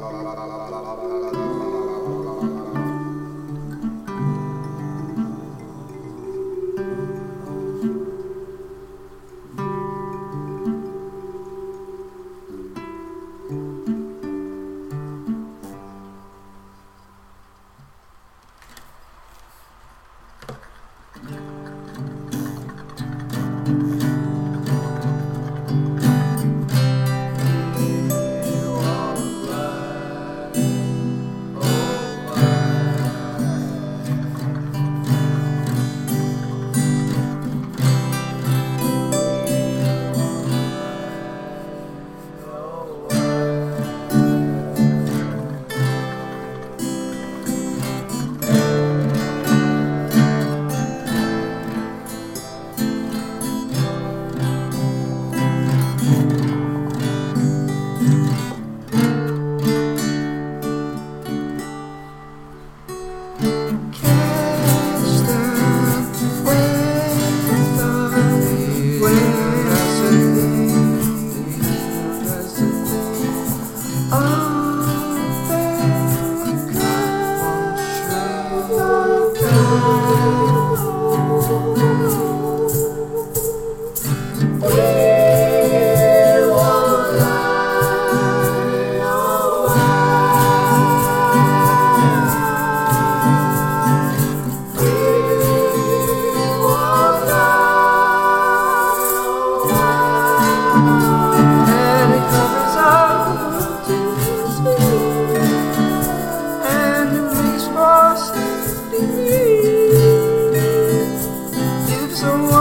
la la la la la la la so